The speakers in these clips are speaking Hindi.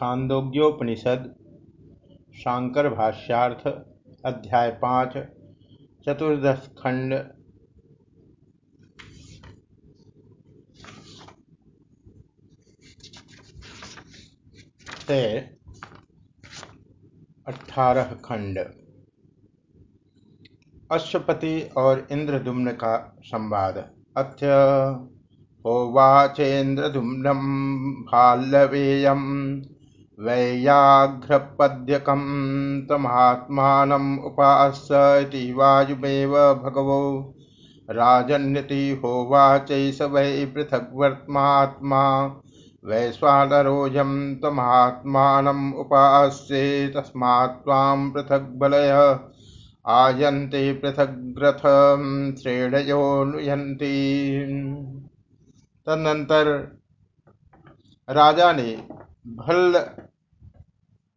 छांदोग्योपनिषद, शांकर भाष्यार्थ, अध्याय पाँच, चतुर्दश खंड। अठारह खंड। अश्वपति और इंद्रदुम्न का संवाद। अथ होवाचेन्द्रदुम्नं भाल्लवेयं वैयाघ्रपद्यकं तमात्मानम् उपास्य इति वायुमेव भगवो। राजन्यति होवाचैष वै पृथग्वर्त्मात्मा। वैश्वानरोऽयं त्वमात्मानम् उपास्ये तस्मात् त्वां पृथग्बलय। आयन्ते पृथग्रथ श्रेणयो नुयन्ति। तदनंतर राजा ने भल्ल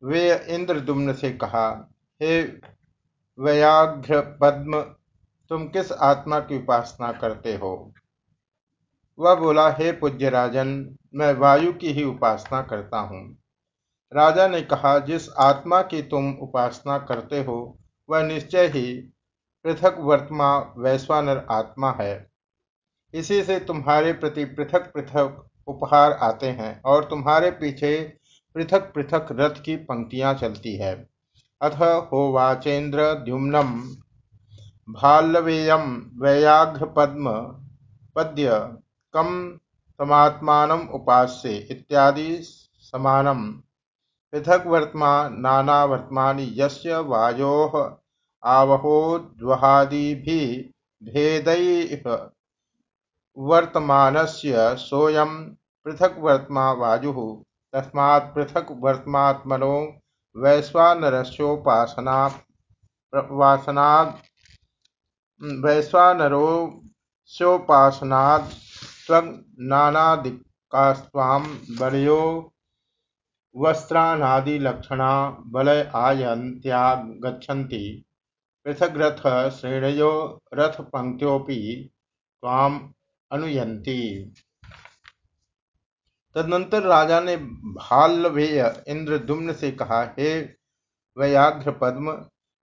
वे इंद्रदुम्न से कहा, हे व्याघ्र पद्म, तुम किस आत्मा की उपासना करते हो? वह बोला, हे पूज्य राजन, मैं वायु की ही उपासना करता हूँ। राजा ने कहा, जिस आत्मा की तुम उपासना करते हो, वह निश्चय ही पृथक वर्तमा वैश्वानर आत्मा है। इसी से तुम्हारे प्रति पृथक पृथक उपहार आते हैं और तुम्हारे पीछे पृथक पृथक रथ की पंक्तियाँ चलती है। अथ होवाचेन्द्र द्युम्नम भाल्लवेयम वैयाघ्र पद्म पद्य कम समात्मान उपास्य इत्यादि समानम। पृथक वर्तमा नाना वर्तमानि यस्य वायोः आवहोद्वहादि भेदैः वर्तमानस्य सोऽयं पृथक् वर्त्मा वायुः तस्मात् पृथक् वर्त्मात्मनो वैश्वानरस्योपासना वासनाद् वैश्वानरोस्योपासनाद् त्वग्नानादिकास्त्वां बलयो वस्त्राणादिलक्षणा बल आयन्त्यागच्छन्ति। पृथग्रथ श्रेणयो रथपङ्क्त्योऽपि त्वाम् अनुयंती तदनंतर राजा ने भाल्लवेय इंद्रदुम्न से कहा, हे व्याघ्र पद्म,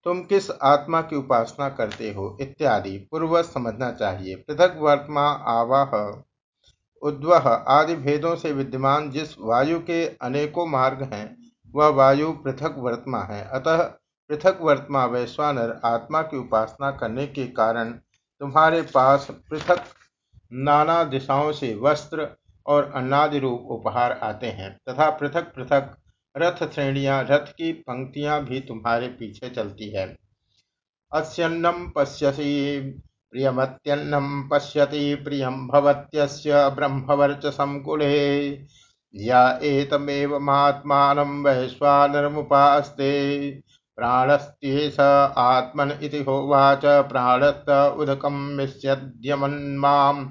तुम किस आत्मा की उपासना करते हो? इत्यादि पूर्व समझना चाहिए। पृथक वर्तमा आवाह, उद्वह आदि भेदों से विद्यमान जिस वायु के अनेकों मार्ग हैं, वह वायु पृथक वर्तमा है। अतः पृथक वर्तमा वैश्वानर आत्मा की उपासना करने के कारण तुम्हारे पास पृथक नाना दिशाओं से वस्त्र और अन्नादि रूप उपहार आते हैं, तथा पृथक पृथक रथ श्रेणियाँ, रथ की पंक्तियाँ भी तुम्हारे पीछे चलती है। अस्यन्नम पश्यसी प्रियमत्यन्नम पश्यति प्रियम भवत्यस्य ब्रह्मवर्चसं कुले या एतमेव एतमेवमात्मानं वैश्वानरमुपास्ते। प्राणस्त्येष आत्मन इति होवाच प्राणस्त उदकं मिष्यद्यमन्माम्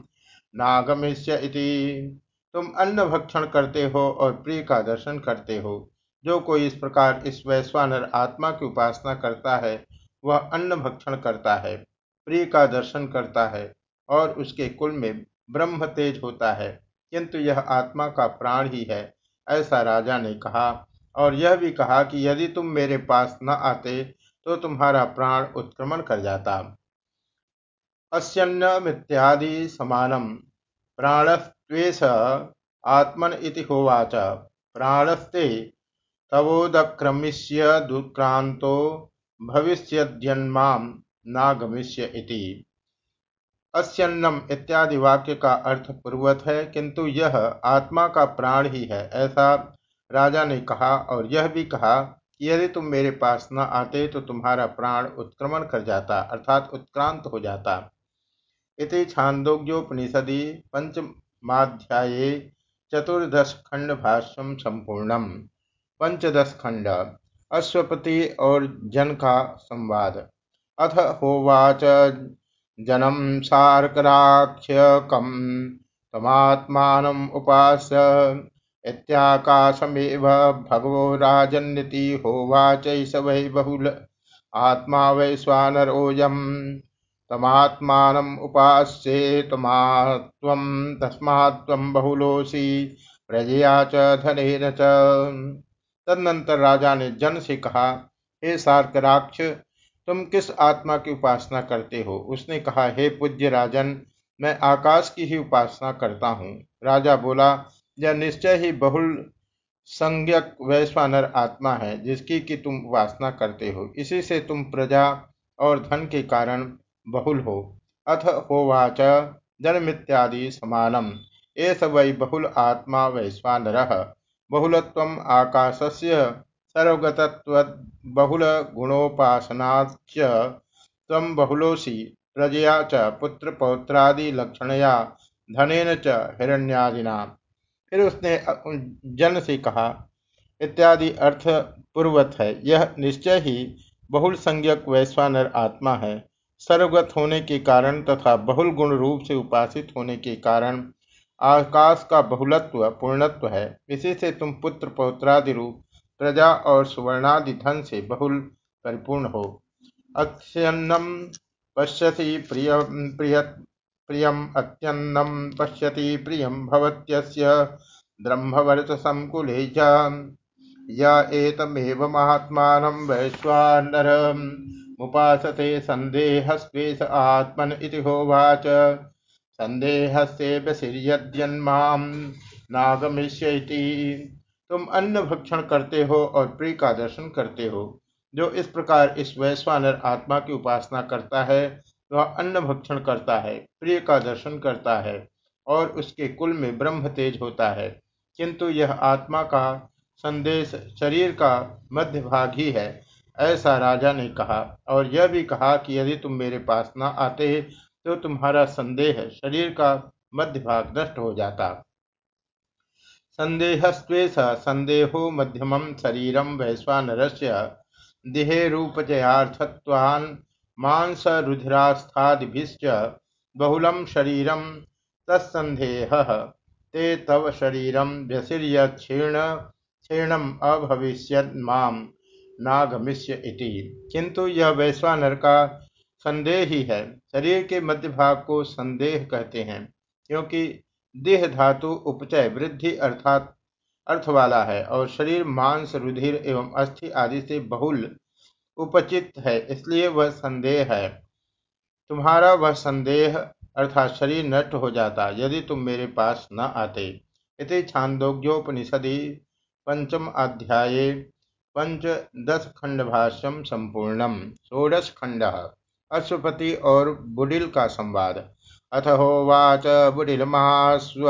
नागमिष्य इति। तुम अन्न भक्षण करते हो और प्रिय का दर्शन करते हो। जो कोई इस प्रकार इस वैश्वानर आत्मा की उपासना करता है, वह अन्न भक्षण करता है, प्रिय का दर्शन करता है और उसके कुल में ब्रह्म तेज होता है। किंतु यह आत्मा का प्राण ही है, ऐसा राजा ने कहा। और यह भी कहा कि यदि तुम मेरे पास न आते तो तुम्हारा प्राण उत्क्रमण कर जाता। अस्यन्नमित्यादि समानम प्राणस्त्वेष आत्मन इति होवाच। प्राणस्ते तवोदक्रमिष्य दुक्रांतो भविष्यद्यन्माम नागमिष्य इति। अस्यन्नम इत्यादि वाक्य का अर्थ पूर्वत है, किंतु यह आत्मा का प्राण ही है, ऐसा राजा ने कहा और यह भी कहा कि यदि तुम मेरे पास न आते तो तुम्हारा प्राण उत्क्रमण कर जाता, अर्थात उत्क्रांत हो जाता। इति छांदोग्योपनिषदि पंचमाध्याये चतुर्दशखंड संपूर्णम पंचदश खंड अश्वपति और जन का संवाद। अथ होवाच जनम सार्कराख्यकम तमात्मानम उपास्य, इत्याकाशमेव भगवो राजन्यति होवाचैष वै बहुल, आत्मा वैश्वानरोऽयम् तमात्मानम् उपास्येतमात्वं तस्मात्त्वं बहुलोऽसि प्रजया च धनेन च। तदनंतर राजा ने जन से कहा, हे सार्कराक्ष, तुम किस आत्मा की उपासना करते हो? उसने कहा, हे पूज्य राजन, मैं आकाश की ही उपासना करता हूँ। राजा बोला, यह निश्चय ही बहुल संज्ञक वैश्वानर आत्मा है, जिसकी कि तुम उपासना करते हो। इसी से तुम प्रजा और धन के कारण बहुल हो। अथ होवाच। जन्मित्यादि समानम। एस वै बहुल आत्मा वैश्वानर। बहुलत्वम् आकाशस्य सर्वगतत्वद् गुणोपासनाच त्वं बहुलोऽसि। प्रजया च पुत्र लक्षणया धनेन च हिरण्यादिना। फिर उसने जन से कहा, इत्यादि अर्थ पूर्वत है। यह निश्चय ही बहुल संज्ञक वैश्वानर आत्मा है। सर्वगत होने के कारण तथा बहुल गुण रूप से उपासित होने के कारण आकाश का बहुलत्व, पूर्णत्व है। इसी से तुम पुत्र, पौत्रादि रूप, प्रजा और सुवर्णादि धन से बहुल परिपूर्ण हो। अत्यन्नम पश्यति प्रिय प्रिय प्रियम अत्यन्नम पश्यति प्रियम भवत्यस्य ब्रह्मवर्चसंकुले च। य एतमेव महात्मानं वैश्वानरमुपासते सन्देहस्वेश आत्मन होवाच। संदेहस्येऽप्यसिर्यद्यन्मां नागमिष्यति। तुम अन्न भक्षण करते हो और प्रिय का दर्शन करते हो। जो इस प्रकार इस वैश्वानर आत्मा की उपासना करता है, वह अन्न भक्षण करता है, प्रिय का दर्शन करता है और उसके कुल में ब्रह्म तेज होता है। किंतु यह आत्मा का संदेश शरीर का मध्य भाग ही है। ऐसा राजा ने कहा, और यह भी कहा कि यदि तुम मेरे पास न आते तो तुम्हारा संदेह शरीर का मध्य भाग नष्ट हो जाता। संदेहस्वेश संदेहो मध्यम शरीरम वैश्वानरस्य दिहेरूपजयार्थत्वान् मांस रुधिरास्थादिभिश्च बहुलम शरीरम तत्संदेह ते तव शरीरम व्यसिर्यक्षीर्ण क्षीणम अभविष्यत माम। नागमिष्य इति। किंतु यह वैश्वानर का संदेह ही है। शरीर के मध्य भाग को संदेह कहते हैं, क्योंकि देह धातु उपचय वृद्धि अर्थात अर्थ वाला है और शरीर मांस, रुधिर एवं अस्थि आदि से बहुल उपचित है, इसलिए वह संदेह है। तुम्हारा वह संदेह अर्थात शरीर नष्ट हो जाता, यदि तुम मेरे पास न आते। इति छांदोग्योपनिषदि पंचम अध्याये। पंचदश खंड भाष्यम संपूर्णम षोडश खंड अश्वपति और बुडिल का संवाद। अथ होवाच बुडिलमास्वन्तरास्मिन्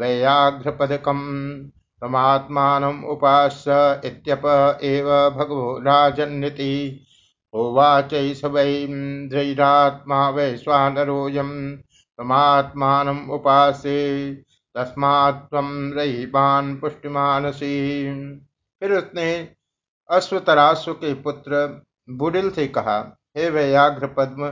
वैयाघ्रपदकम् त्वमात्मानम् उपास्य इत्यप एव भगवो राजन्निति। होवाचैष वैन्द्रैरात्मा वैश्वानरोऽयं त्वमात्मानम् उपासे तस्मात् त्वं रयिमान् पुष्टिमानसी। फिर उसने अश्वतराश्व के पुत्र बुडिल से कहा, हे व्याघ्र पद्म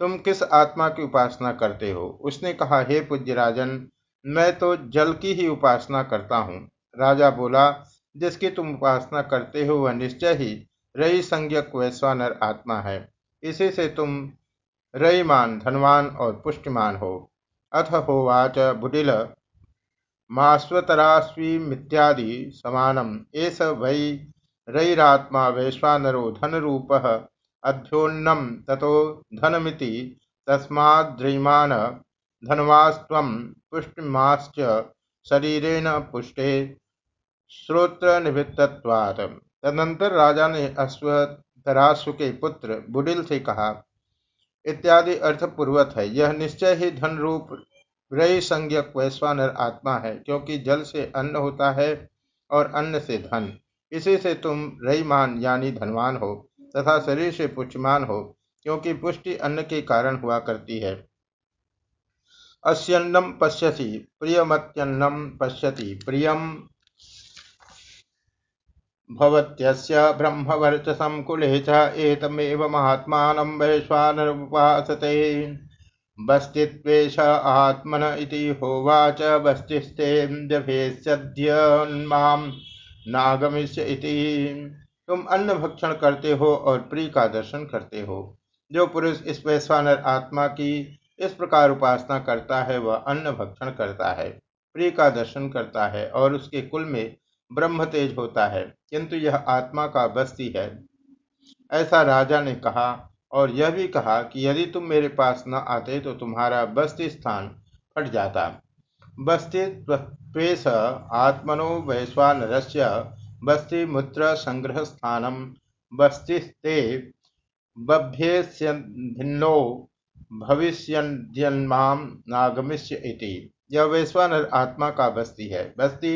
तुम किस आत्मा की उपासना करते हो? उसने कहा, हे पूज्य राजन मैं तो जल की ही उपासना करता हूँ। राजा बोला, जिसकी तुम उपासना करते हो वह निश्चय ही रई संज्ञक वैश्वानर आत्मा है। इसी से तुम रईमान धनवान और पुष्टिमान हो। अथ होवाच बुडिल। मास्वतरास्वीमित्यादि समानम। एस वै रईरात्मा वैश्वानरो धन रूप अध्योन्नम ततो धनमिति तस्माद्रीमान धनवास्त्वं पुष्टिमाश्च शरीरेण पुष्टे श्रोत्र निवृत्तत्वात् तदनंतर राजा ने अश्वतराश्व के पुत्र बुडिल से कहा, इत्यादि अर्थ पूर्वत है। यह निश्चय ही धन रूप रई संज्ञक वैश्वानर आत्मा है, क्योंकि जल से अन्न होता है और अन्न से धन। इसी से तुम रईमान यानी धनवान हो तथा शरीर से पुष्टिमान हो, क्योंकि पुष्टि अन्न के कारण हुआ करती है। अस्यन्नम पश्यति प्रियमत्यन्नम पश्यति प्रियम भवत्यस्य ब्रह्मवर्चसं कुले च एतमेव महात्मानं वैश्वानरुपासते। बस्तित्वेश आत्मन इति होवाच बस्तिस्ते नागमिष्य इति। तुम अन्न भक्षण करते हो और प्रिय का दर्शन करते हो। जो पुरुष इस वैश्वानर आत्मा की इस प्रकार उपासना करता है, वह अन्न भक्षण करता है, प्रिय का दर्शन करता है और उसके कुल में ब्रह्म तेज होता है। किंतु यह आत्मा का बस्ती है। ऐसा राजा ने कहा और यह भी कहा कि यदि तुम मेरे पास न आते तो तुम्हारा बस्ती स्थान फट जाता। बस्तित्वेश आत्मनो वैश्वानरस्य बस्ती मूत्र संग्रह स्थानम बस्तिस्ते बभ्येस्यन्नो भविष्यन्माम नागमिष्य इति। यह वैश्वानर आत्मा का बस्ती है। बस्ती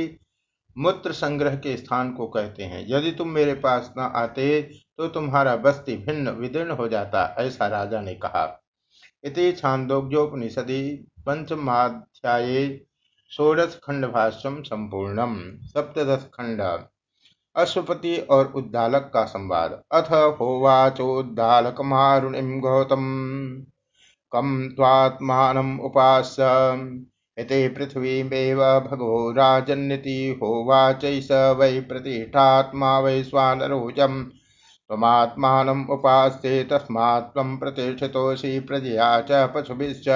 मूत्र संग्रह के स्थान को कहते हैं। यदि तुम मेरे पास न आते तो तुम्हारा बस्ती भिन्न विदीर्ण हो जाता, ऐसा राजा ने कहा। इति छांदोग्योपनिषदि पंचमाध्याये षोडश खंड भाष्यम संपूर्णम। सप्तश खंड। अश्वपति और उद्दालक का संवाद। अथ होवाचोद्दालक मारुणिम गौतम। कम त्वात्मान उपास्य। इति पृथ्वीमेव भगवो राजन्निति होवाचैष वै प्रतिष्ठात्मा वैश्वानरोजम् त्वमात्मानम् उपास्ते तस्मात् त्वं प्रजया च पशुभिश्च।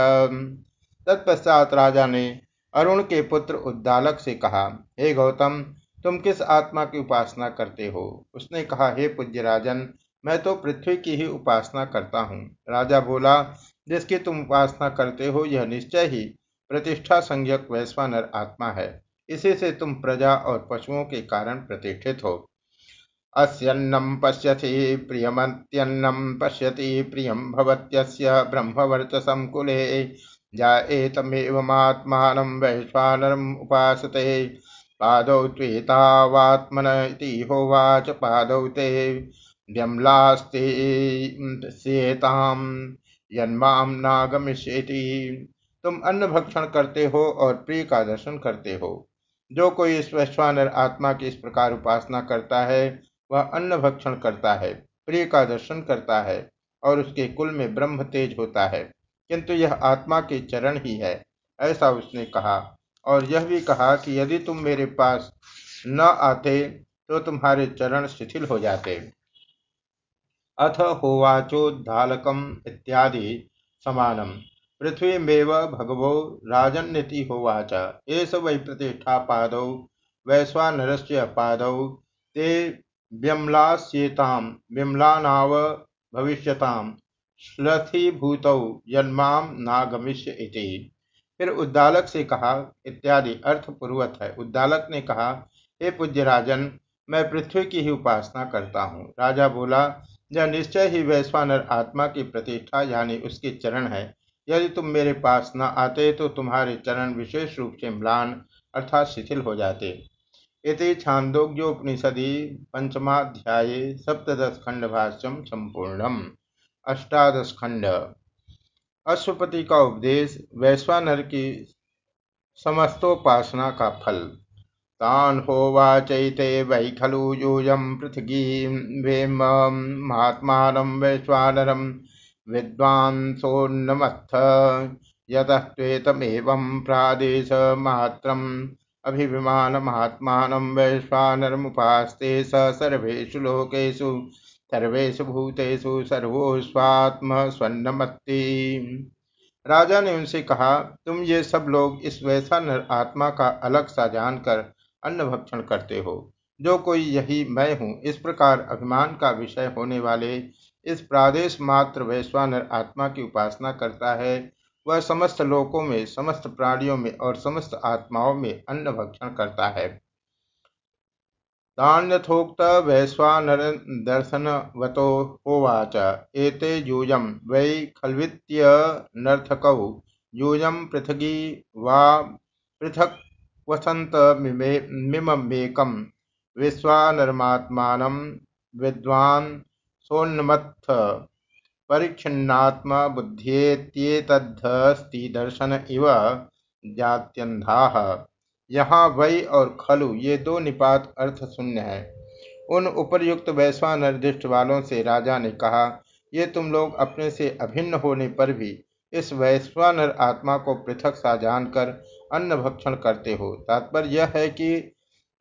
तत्पश्चात राजा ने अरुण के पुत्र उद्दालक से कहा, हे गौतम, तुम किस आत्मा की उपासना करते हो? उसने कहा, हे पूज्य राजन, मैं तो पृथ्वी की ही उपासना करता हूँ। राजा बोला, जिसकी तुम उपासना करते हो, यह निश्चय ही प्रतिष्ठा संज्ञक वैश्वानर आत्मा है। इसी से तुम प्रजा और पशुओं के कारण प्रतिष्ठित हो। अस्यन्नम पश्यति प्रियमत्यन्नम पश्यति प्रियम भवत्यस्य ब्रह्मवर्चसं कुले। जाएतमेवमात्मानं वैश्वानरम् उपासते। पादौ त्वेतावात्मन होवाच पादौ ते। व्यम्लास्ते यन्मां नागमिष्यति। तुम अन्न भक्षण करते हो और प्रिय का दर्शन करते हो। जो कोई इस वैश्वानर आत्मा की इस प्रकार उपासना करता है, वह अन्न भक्षण करता है, प्रिय का दर्शन करता है और उसके कुल में ब्रह्म तेज होता है। किंतु यह आत्मा के चरण ही है, ऐसा उसने कहा। और यह भी कहा कि यदि तुम मेरे पास न आते तो तुम्हारे चरण शिथिल हो जाते। अथ होवाचोद्धालकम इत्यादि समानम। पृथ्वीमेव भगवो राजन्यति होवाच एष वै प्रतिष्ठा पादौ वैश्वानरस्य पादौ ते व्यम्लास्येतां विम्लानाव भविष्यतां श्लथीभूतौ यन्मां नागमिष्य इति। फिर उद्दालक से कहा, इत्यादि अर्थ पूर्वत है। उद्दालक ने कहा, हे पूज्य राजन मैं पृथ्वी की ही उपासना करता हूँ। राजा बोला, यह निश्चय ही वैश्वानर आत्मा की प्रतिष्ठा यानी उसके चरण है। यदि तुम मेरे पास न आते तो तुम्हारे चरण विशेष रूप से म्लान अर्थात शिथिल हो जाते। इति छांदोग्योपनिषदि पंचमाध्याय सप्तश खंड भाष्यम संपूर्णम। अष्टादश खंड। अश्वपति का उपदेश वैश्वानर की समस्तोपासना का फल। तान होवाचैते वै खलु यूयम पृथ्वी वेम महात्मानं वैश्वानरम विद्वांसोन्नमत्थ यतस्त्वेतमेवं प्रादेशमात्रम् अभिविमानमात्मानं वैश्वानरमुपास्ते स सर्वेषु लोकेषु, सर्वेषु भूतेषु सर्वोस्वात्मस्वन्नमत्ति राजा ने उनसे कहा, तुम ये सब लोग इस वैसा नर आत्मा का अलग सा जानकर अन्न भक्षण करते हो। जो कोई यही मैं हूँ, इस प्रकार अभिमान का विषय होने वाले इस प्रादेश मात्र वैश्वानर आत्मा की उपासना करता है। वह समस्त लोकों में, समस्त प्राणियों में और समस्त आत्माओं में अन्न भक्षण करता है। तान्यथोक्त वैश्वानर दर्शनवतो होवाच। एते यूयम वै खल्वित्यनर्थकौ यूयम पृथगी वा पृथक वसंत मिमेकम विश्वानरमात्मान विद्वान सोन्नमत्थ परिच्छिन्नात्मा बुद्धियेत्येतद्धस्ति दर्शन इव जात्यंधाः यहाँ वै और खलु, ये दो निपात अर्थ शून्य है। उन उपर्युक्त वैश्वानर दृष्ट वालों से राजा ने कहा, ये तुम लोग अपने से अभिन्न होने पर भी इस वैश्वानर आत्मा को पृथक सा जानकर अन्न भक्षण करते हो। तात्पर्य यह है कि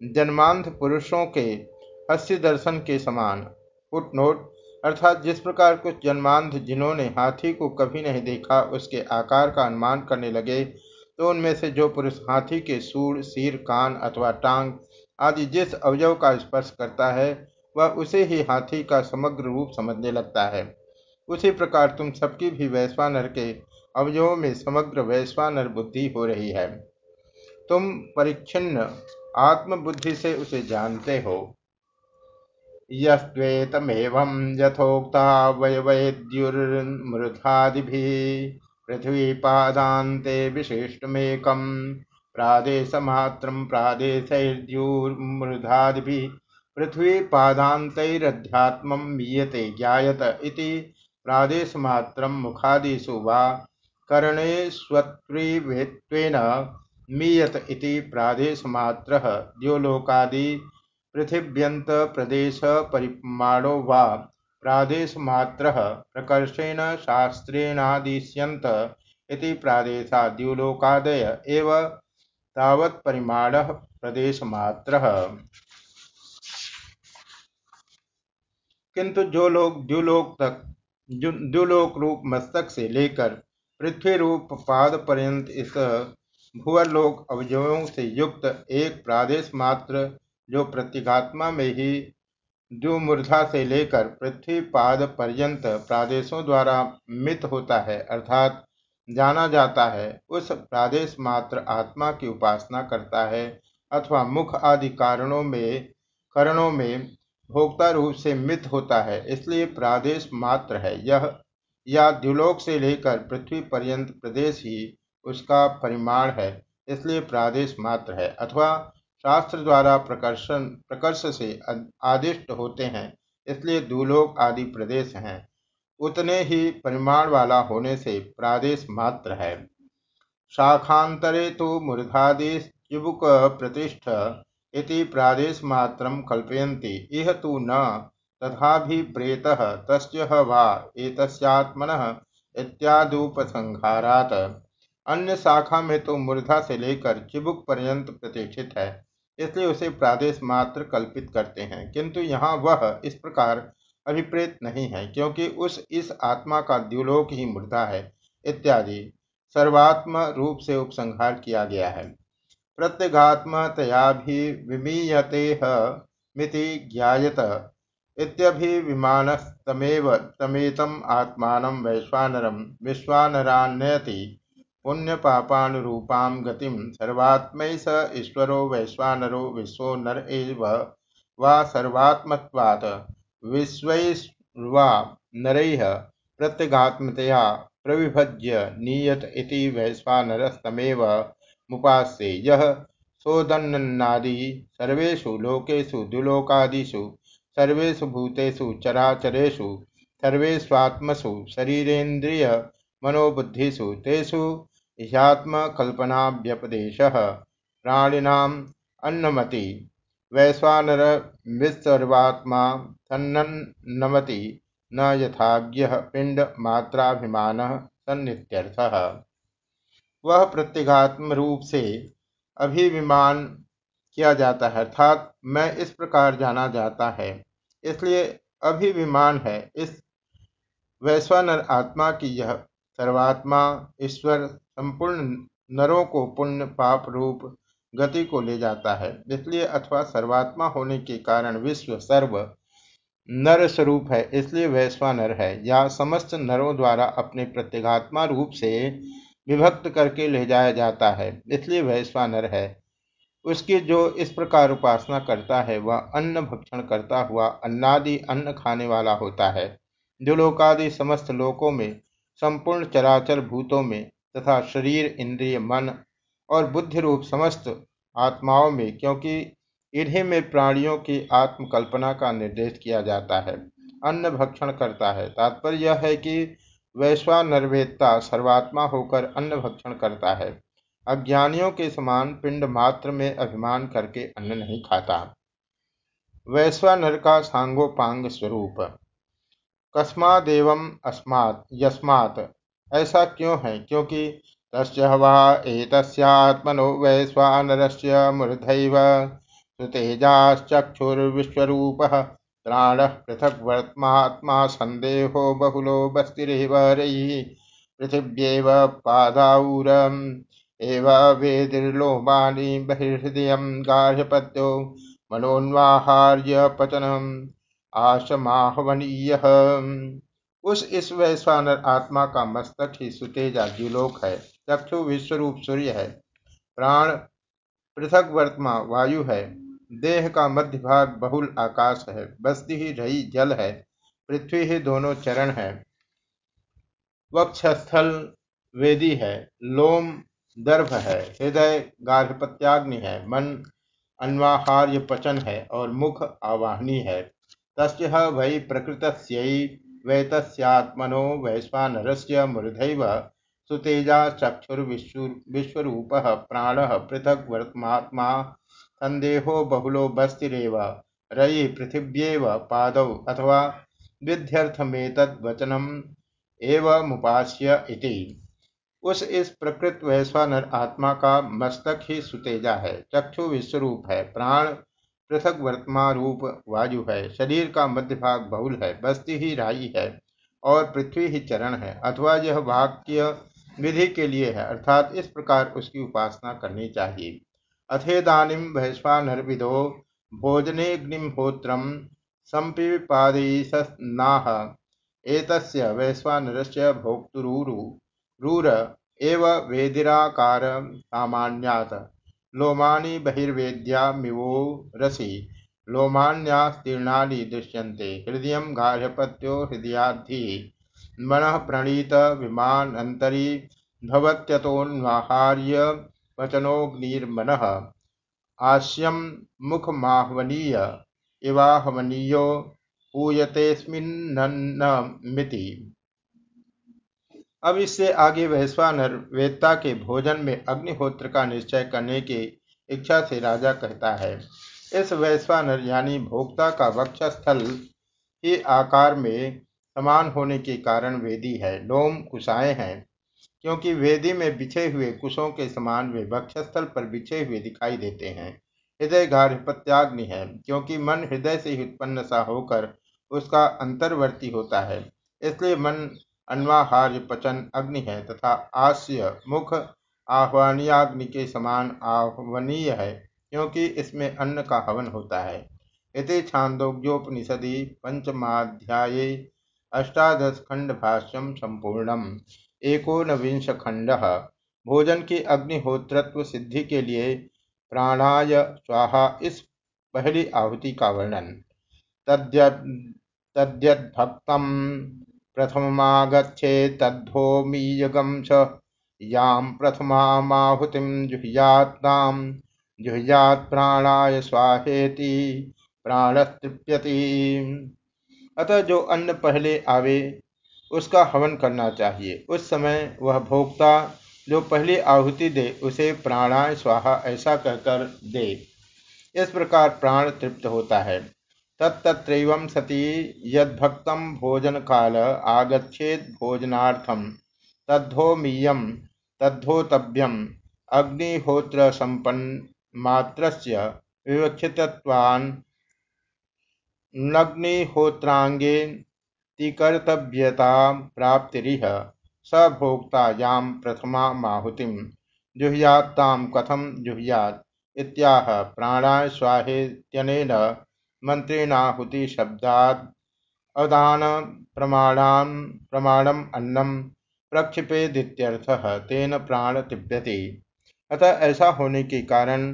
जन्मांध पुरुषों के हस्य दर्शन के समान फुटनोट अर्थात जिस प्रकार कुछ जन्मांध जिन्होंने हाथी को कभी नहीं देखा, उसके आकार का अनुमान करने लगे तो उनमें से जो पुरुष हाथी के सूर, सिर, कान अथवा टांग आदि जिस अवयव का स्पर्श करता है, वह उसे ही हाथी का समग्र रूप समझने लगता है। उसी प्रकार तुम सबकी भी वैश्वानर के अवयवों में समग्र वैश्वानर बुद्धि हो रही है। तुम परिच्छिन्न आत्मबुद्धि से उसे जानते हो। यस्त्वेतमेवं यथोक्ता वयवैद्युर्मृधादिभिः पृथ्वीपादान्ते विशिष्टमेकं प्रादेशमात्रं प्रादेशैर्द्युर्मृधादिभिः पृथ्वीपादान्तैरध्यात्मं मीयते ज्ञायत इति प्रादेशमात्रं मुखादिषु वा कर्णेष्वत्रिवेत्वेन मीयत इति प्रादेशमात्रः द्योलोकादि पृथिव्यंत प्रदेश परिमाणो वा प्रादेशमात्रः प्रकर्षेण शास्त्रेणादिश्यन्त इति प्रादेशाद्युलोकादय एव तावत्परिमाणः प्रदेशमात्रः किंतु जो लोग द्युलोक तक द्युलोक रूप मस्तक से लेकर पृथ्वी रूप पाद पर्यंत इस भुवरलोक अवयवों से युक्त एक प्रादेश मात्र जो प्रत्यगात्मा में ही द्युमूर्धा से लेकर पृथ्वी पाद पर्यंत प्रादेशों द्वारा मित होता है, अर्थात जाना जाता है, उस प्रादेश मात्र आत्मा की उपासना करता है अथवा मुख आदि कारणों में, करणों में भोक्ता रूप से मित होता है, इसलिए प्रादेश मात्र है। यह, या द्युलोक से लेकर पृथ्वी पर्यंत प्रदेश ही उसका परिमाण है, इसलिए प्रादेश मात्र है, अथवा शास्त्र द्वारा प्रकर्षण, प्रकर्ष से आदिष्ट होते हैं, इसलिए दूलोक आदि प्रदेश हैं। उतने ही परिमाण वाला होने से प्रादेश मात्र है। शाखांतरे तो मूर्धादि चिबुक प्रतिष्ठ इति प्रादेश मात्र कल्पयन्ति। इह तो न तथाभिप्रेतः तस्य वा एतस्यात्मनः इत्यादुपसंहारात। अन्य शाखा में तो मूर्धा से लेकर चिबुक पर्यंत प्रतिष्ठित है। इसलिए उसे प्रादेश मात्र कल्पित करते हैं। किंतु यहाँ वह इस प्रकार अभिप्रेत नहीं है, क्योंकि उस इस आत्मा का द्युलोक ही मृदा है, इत्यादि सर्वात्म रूप से उपसंहार किया गया है। प्रत्यगात्मतयाभिमीयते मिति ज्ञायत, इत्यभिविमानस्तमेव तमेतम आत्मान वैश्वानरम विश्वानरान्यति पुण्यपापानुरूपां गतिं सर्वात्मै स ईश्वरो वैश्वानरो विश्वो नर एव वा सर्वात्मत्वात् विश्वैर्वा नरैः प्रत्यगात्मतया प्रविभज्य नीयत इति वैश्वानरस्तमेव मुपास्ये। यः सोदन्नादि सर्वेषु लोकेषु दुलोकादिषु सर्वेषु भूतेषु चराचरेषु सर्वेष्वात्मसु शरीरेन्द्रिय मनोबुद्धिषु तेषु ह्यात्मकल्पनाव्यपदेशः प्राणिनाम् अन्नमति। वैश्वानर विसर्वात्मा सन्नमति न यथाज्ञ पिंड मात्राभिमान सन्नित्यर्थः। वह प्रत्यगात्म रूप से अभिविमान किया जाता है। अर्थात मैं इस प्रकार जाना जाता है। इसलिए अभिविमान है। इस वैश्वानर आत्मा की यह सर्वात्मा, ईश्वर संपूर्ण नरों को पुण्य, पाप रूप, गति को ले जाता है। इसलिए अथवा सर्वात्मा होने के कारण विश्व सर्व नर स्वरूप है, इसलिए वैश्वानर है। या समस्त नरों द्वारा अपने प्रत्यगात्मा रूप से विभक्त करके ले जाया जाता है, इसलिए वैश्वानर है। उसकी जो इस प्रकार उपासना करता है, वह अन्न भक्षण करता हुआ अन्नादि अन्न खाने वाला होता है। जो लोकादि समस्त लोकों में, संपूर्ण चराचर भूतों में तथा शरीर, इंद्रिय, मन और बुद्धि रूप समस्त आत्माओं में, क्योंकि इन्हीं में प्राणियों की आत्मकल्पना का निर्देश किया जाता है, अन्न भक्षण करता है। तात्पर्य यह है कि वैश्वानर्वेदता सर्वात्मा होकर अन्न भक्षण करता है। अज्ञानियों के समान पिंड मात्र में अभिमान करके अन्न नहीं खाता। वैश्वानर का सांगोपांग स्वरूप। कस्मादेवम अस्मात्, यस्मात् ऐसा क्यों है? क्योंकि तस्य वा एतस्यात्मनो वैश्वानरस्य मूर्धैव सुतेजाश्चक्षुर्विश्वरूपः प्राणः पृथग्वर्त्मात्मा सन्देहो बहुलो बस्तिरेव रैः पृथिव्येव पादाऊरम् एवं वेदिर्लोमानि बहिर्हृदय गार्हपत्यो मनोन्वाहार्य पचनम आशमाहवनीय। उस इस वैश्वानर आत्मा का मस्तक ही सुतेजा द्युलोक है, चक्षु विश्वरूप सूर्य है, प्राण पृथक वर्तमा वायु है, देह का मध्य भाग बहुल आकाश है, बस्ती ही रही जल है, पृथ्वी ही दोनों चरण है। वक्षस्थल वेदी है, लोम दर्भ है, हृदय गार्भपत्याग्नि है, मन अन्वाहार्य पचन है और मुख आवाहनी है। तस्य वही प्रकृतस्यै वैतस्यात्मनो वैश्वानरस्य मूर्धैव सुतेजा चक्षुर्विश्वरूपः प्राणः पृथक् वर्तमात्मा संदेहो बहुलो बस्तिरेव रयि पृथिव्येव पादौ अथवा विध्यर्थमेतद्वचनम् एवमुपास्य इति। उस इस प्रकृत वैश्वानर आत्मा का मस्तक ही सुतेजा है। चक्षु विश्वरूप है। प्राण पृथक वर्तमान रूप वायु है, शरीर का मध्य भाग बहुल है, बस्ती ही राई है और पृथ्वी ही चरण है, अथवा यह वाक्य विधि के लिए है, अर्थात इस प्रकार उसकी उपासना करनी चाहिए। अथेदानीम वैश्वानर्विदो भोजनेग्निहोत्रम संपिपादीसनाह एतस्य वैश्वानरस्य भोक्तुरूर एव वेदिराकार सामान्यात। लोमानि बहिर्वेद्यामिवो रसि। लोमान्यास्तीर्णानि दृश्यन्ते। हृदय गार्हपत्यो हृदयाद्धि। मन प्रणीत विमानन्तरी भवत्यतोन्वाहार्य वचनोऽग्निर्मनः आस्यं मुखमाह्वनीय इवाहवनीयो पूयतेऽस्मिन्नमिति अब इससे आगे वैश्वानर वेदता के भोजन में अग्निहोत्र का निश्चय करने की इच्छा से राजा कहता है। इस वैश्वानर यानी भोक्ता का वक्षस्थल ही आकार में समान होने के कारण वेदी है। लोम कुशाएँ हैं, क्योंकि वेदी में बिछे हुए कुशों के समान वे वक्षस्थल पर बिछे हुए दिखाई देते हैं। हृदय गार्हपत्याग्नि है, क्योंकि मन हृदय से ही उत्पन्न सा होकर उसका अंतर्वर्ती होता है, इसलिए मन अन्वाहार्य पचन अग्नि है तथा आस्य मुख आह्वानियाग्नि के समान आह्वनीय है, क्योंकि इसमें अन्न का हवन होता है। इति छांदोग्योपनिषदि पंचमाध्याये अष्टादश खंड भाष्यम संपूर्णम। एकोनविंश खंड भोजन की अग्निहोत्रत्व सिद्धि के लिए प्राणाय स्वाहा इस पहली आहुति का वर्णन। तद्य तद्यद्भक्तम। प्रथममागच्छेत्तद्धोमीयगं च यां प्रथमाहुतिं जुह्यात्तां जुह्यात् प्राणाय स्वाहेति, प्राणस्तृप्यति। अतः जो अन्न पहले आवे, उसका हवन करना चाहिए। उस समय वह भोक्ता जो पहली आहुति दे, उसे प्राणाय स्वाहा ऐसा कहकर दे। इस प्रकार प्राण तृप्त होता है। तत्त्रैव सती यद्भक्त भोजन काल आगछेद भोजनार्थम तद्धोमीयम तद्धोतव्यम अग्निहोत्र संपन्न मात्र विवक्षितवान नग्निहोत्रांगे तिकर्तव्यता प्राप्तिरिह स भोक्ता यां प्रथमा माहुतिम जुह्यात्तां कथम जुह्यात् इत्याह प्राणाय स्वाहेत्यनेन मंत्रेणाहुति शब्दाद अदान प्रमाणान प्रमाणम अन्नम प्रक्षिपेदित्यर्थः तेन प्राण तिब्यति अतः ऐसा होने के कारण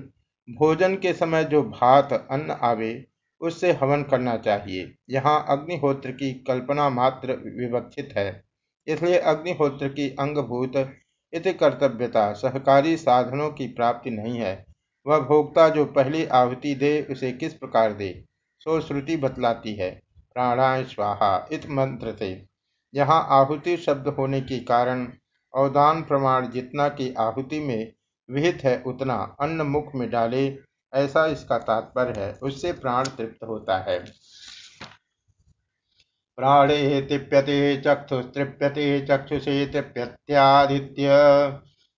भोजन के समय जो भात, अन्न आवे, उससे हवन करना चाहिए। यहाँ अग्निहोत्र की कल्पना मात्र विवक्षित है। इसलिए अग्निहोत्र की अंगभूत इति कर्तव्यता, सहकारी साधनों की प्राप्ति नहीं है। वह भोक्ता जो पहली आहुति दे, उसे किस प्रकार दे? सो श्रुति बतलाती है, प्राणाय स्वाहा इत मंत्र से। यहाँ आहुति शब्द होने के कारण अवदान प्रमाण जितना की आहुति में विहित है, उतना अन्न मुख में डाले, ऐसा इसका तात्पर्य है। उससे प्राण तृप्त होता है। प्राणे तृप्यते चक्षुस्तृप्यते चक्षुषे तृप्यत्यादित्य।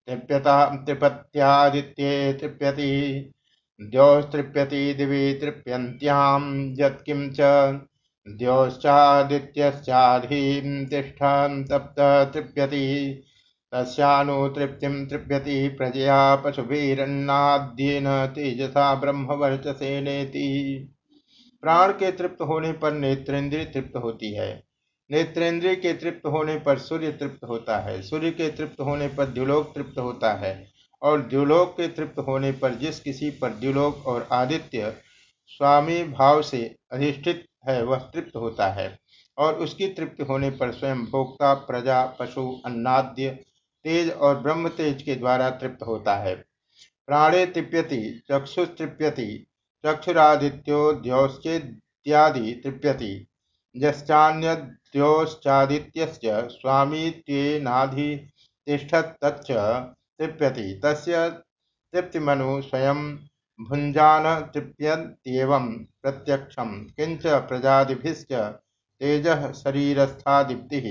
तृप्यता तृपत्यादित्ये तृप्यति। द्यौस्तृप्यति दिवि तृप्यन्त्यां यत्किं च द्यौश्चादित्यश्चाधीं तप्त तृप्यति तस्यानु तृप्तिम तृप्यति प्रजया पशुभिरन्नाद्येन तेजसा ब्रह्मवर्चसे नेति। प्राण के तृप्त होने पर नेत्रेंद्रिय तृप्त होती है। नेत्रेंद्रिय के तृप्त होने पर सूर्य तृप्त होता है। सूर्य के तृप्त होने पर द्युलोक तृप्त होता है। और द्युलोक के तृप्त होने पर जिस किसी पर द्युलोक और आदित्य स्वामी भाव से अधिष्ठित है, वह तृप्त होता है। और उसकी तृप्ति होने पर स्वयं भोक्ता, प्रजा, पशु, अन्नाद्य, तेज और ब्रह्म तेज के द्वारा तृप्त होता है। प्राणे तृप्यति, चक्षुस्तृप्यति चक्षुरादित्योद्योश्चेत्यादि तृप्यति, यश्चान्यद्योश्चादित्यस्य स्वामित्वेनाधितिष्ठत्तच्च तृप्यति। तस्य तृप्तिमनु स्वयं भुञ्जान प्रत्यक्षं। किंच प्रजादिभिश्च तेजः शरीरस्था दीप्तिः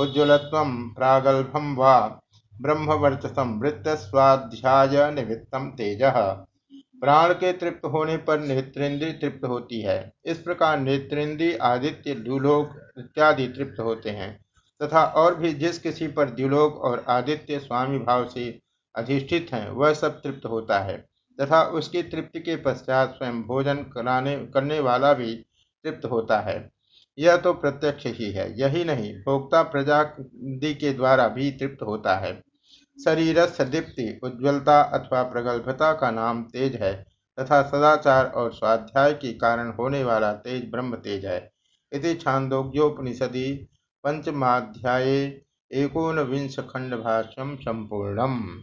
उज्ज्वलत्वं प्रागल्भं वा ब्रह्मवर्चसं वृत्तस्वाध्याय तेजः। प्राण के तृप्त होने पर नेत्रेंद्रिय तृप्त होती है। इस प्रकार नेत्रेंद्रिय आदित्य द्युलोक इत्यादि तृप्त होते हैं। तथा और भी जिस किसी पर द्युलोक और आदित्य स्वामी भाव से अधिष्ठित हैं, वह सब तृप्त होता है। तथा उसकी तृप्ति के पश्चात स्वयं भोजन कराने, करने वाला भी तृप्त होता है। यह तो प्रत्यक्ष ही है, यही नहीं, भोक्ता प्रजा के द्वारा भी तृप्त होता है। शरीर दीप्ति, उज्ज्वलता अथवा प्रगल्भता का नाम तेज है, तथा सदाचार और स्वाध्याय के कारण होने वाला तेज ब्रह्म तेज है। इति छांदोग्योपनिषदि पंचमाध्याय एकोन विंश खंड भाष्यम संपूर्णम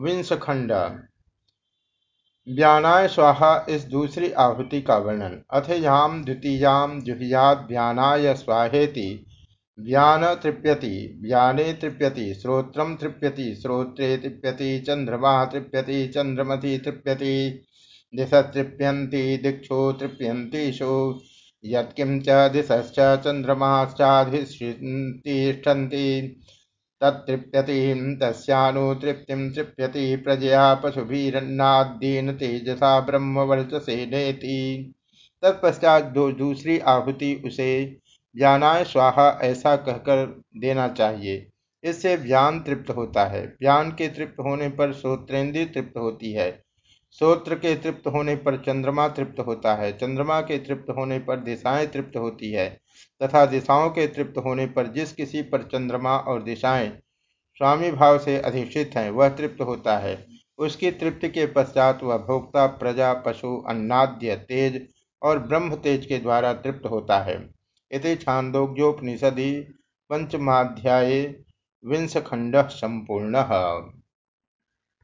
विंश खंड व्यानाय स्वाहा इस दूसरी आहुति का वर्णन। अथ याम द्वितीयाम जुहियाद व्यानाय स्वाहेति। व्यान तृप्यति, व्याने तृप्यति श्रोत्रम तृप्यति, श्रोत्रे तृप्यति चंद्रमा तृप्यति चंद्रमति तृप्यति। दिश तृप्यन्ति, दिक्षु तृप्यन्तीषु यत्किं च दिशश्च चन्द्रमाश्चाधिष्ठन्ति तत्तृप्यति तृप्यति प्रजया पशुभिरन्नाद्येन तेजसा ब्रह्मवर्चसे नेति। तत्पश्चात दो, दूसरी आहुति उसे ज्ञानाय स्वाहा ऐसा कहकर देना चाहिए। इससे व्यान तृप्त होता है। व्यान के तृप्त होने पर श्रोत्रेंद्रिय तृप्त होती है। श्रोत्र के तृप्त होने पर चंद्रमा तृप्त होता है। चंद्रमा के तृप्त होने पर दिशाएँ तृप्त होती है तथा दिशाओं के तृप्त होने पर जिस किसी पर चंद्रमा और दिशाएँ स्वामी भाव से अधिष्ठित हैं, वह तृप्त होता है। उसकी तृप्ति के पश्चात वह भोक्ता, प्रजा, पशु, अन्नाद्य, तेज और ब्रह्म तेज के द्वारा तृप्त होता है। इति छांदोग्योपनिषदि पंचमाध्याये विंशखंड संपूर्ण।